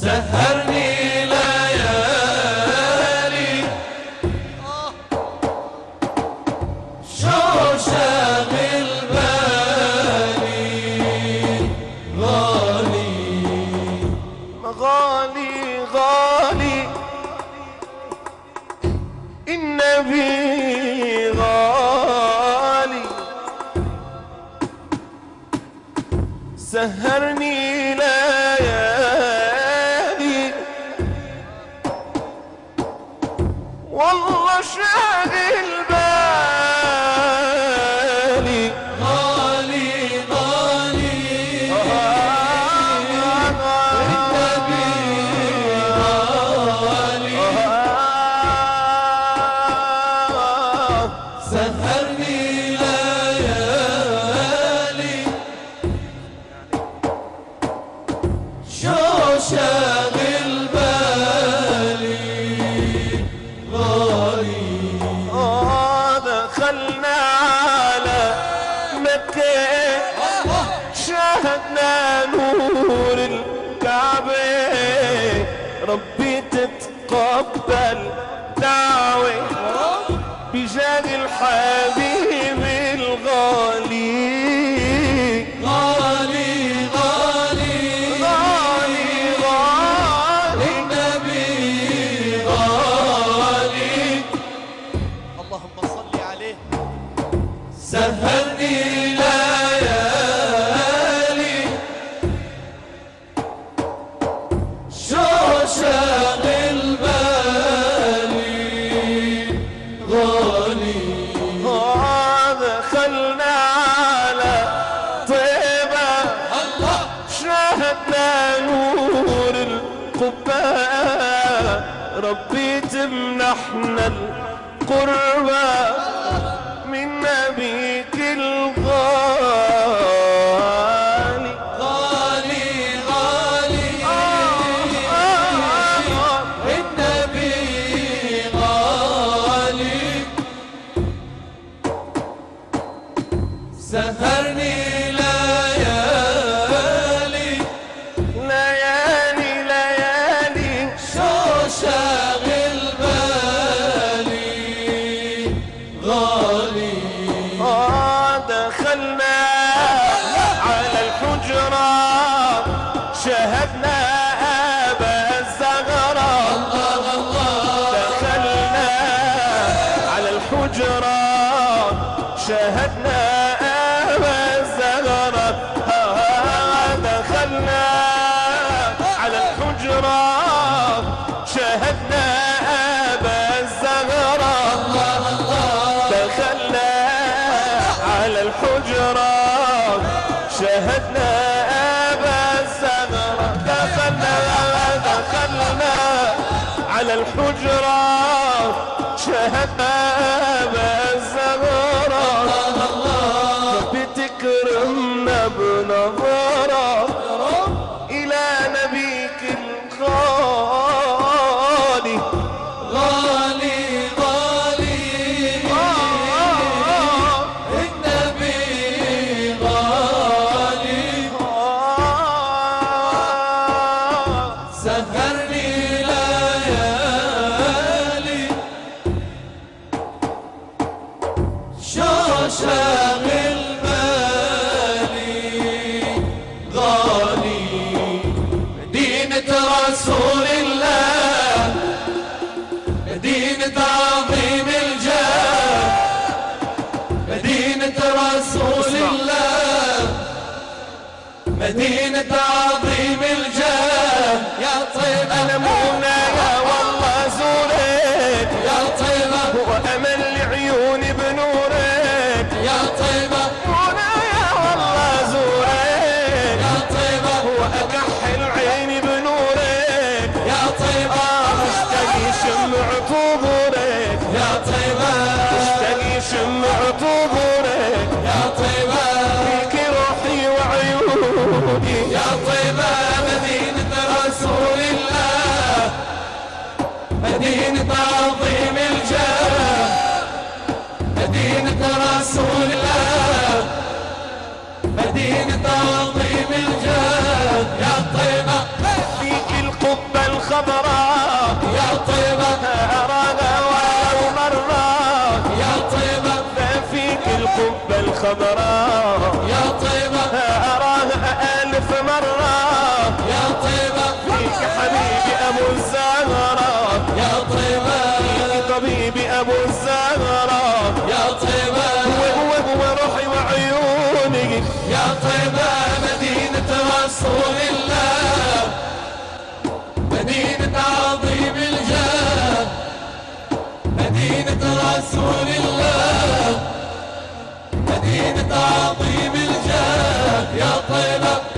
سهرني والله شاغل بالي غالي غالي. النبي غالي سهرني ليالي. شو شاهدنا نور الكعبة. ربي تتقبل دعوة. بجاه الحبيب ربي تمنحنا القربة من نبيك الغالي. غالي غالي. النبي غالي. سهرني الحجرة شاهدنا أبا الزغرة دخلنا على الحجرة. شاهدنا أبا الزغرة دخلنا على الحجرة. شاهدنا أبا الزغرة دخلنا دخلنا على الحجرة. شاهدنا بتكرمنا بنظرة مدينة عظيم الجاه مدينة رسول الله. مدينة عظيم الجاه يا طيبة فيك القبة الخضراء يا طيبة أراها ولو مرة. يا طيبة فيك القبة الخضراء يا طيبة أراها ألف مرة. يا طيبة فيك حبيبي أبو الزهرة رسول الله. مدينة عظيم الجاه يا طيبة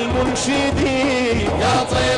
المنشدين. يا طيب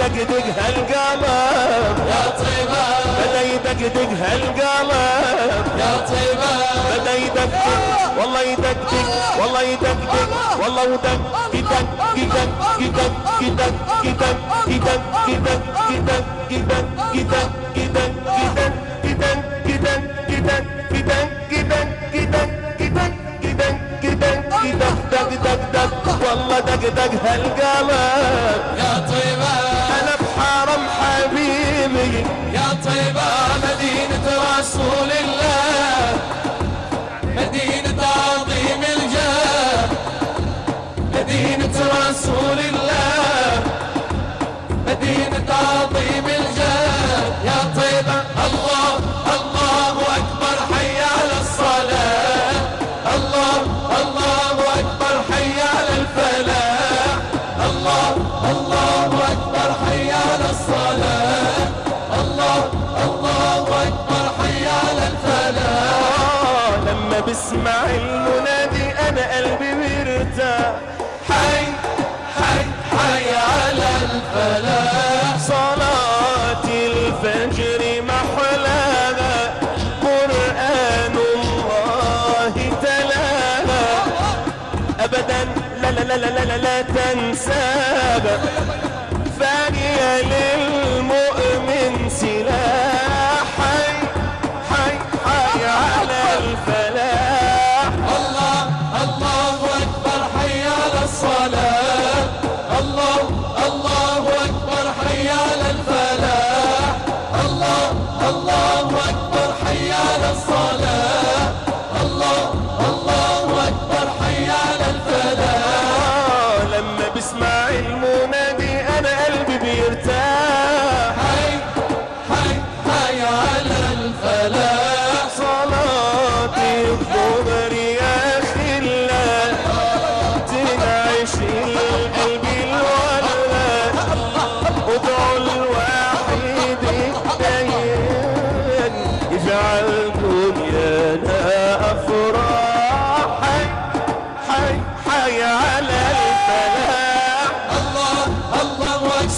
دقدق هالقلب يا طيبة بدا يدقدق هالقلب يا طيبة بدا يدقدق والله يدقدق والله يدقدق والله ودق يدق يدق يدق يدق يدق يدق يدق يدق يدق يدق يدق يدق يدق يدق يدق يدق دق دق والله دق دق هالقلب. يا طيبة. أنا بحرم حبيبي. يا طيبة. اسمع المنادي أنا قلبي بيرتاح. حي حي حي على الفلاح. صلاة الفجر محلاها. قرآن الله تلاها. ابدا لا لا لا لا لا, لا تنساها.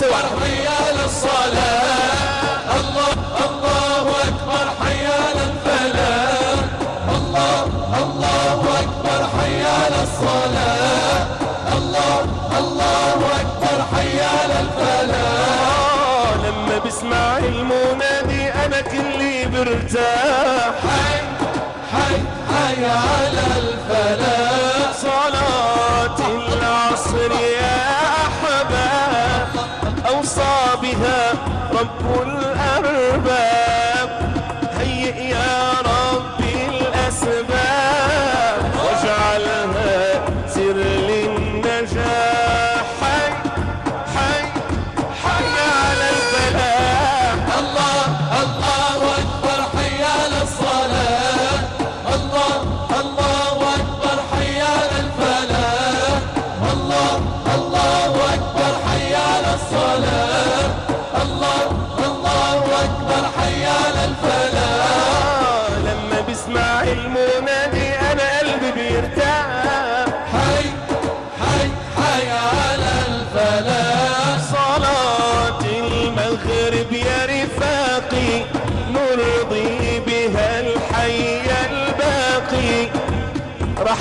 سوا حيا الصلاة الله الله أكبر. حيا الفلاح الله الله أكبر. حيا الصلاة الله الله أكبر. حيا للفلاح لما بسمع المنادي أنا كلي برتاح. حي حي حي على الفلاح صلاة العصر 滚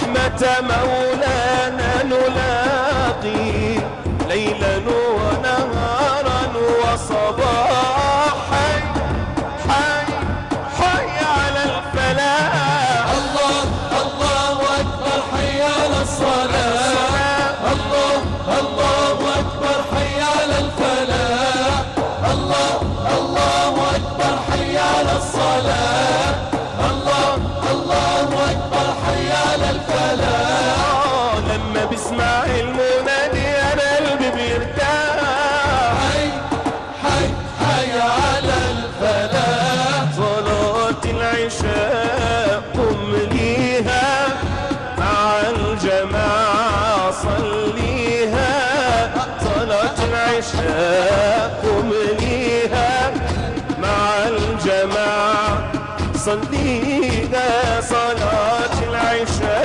رحمة مولانا نلاقي ليلا صلاة العشاء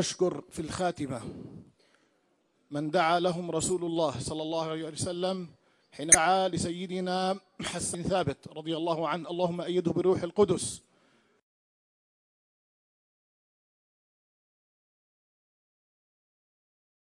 نشكر في الخاتمة من دعا لهم رسول الله صلى الله عليه وسلم حين دعا لسيدنا حسن ثابت رضي الله عنه. اللهم أيده بروح القدس.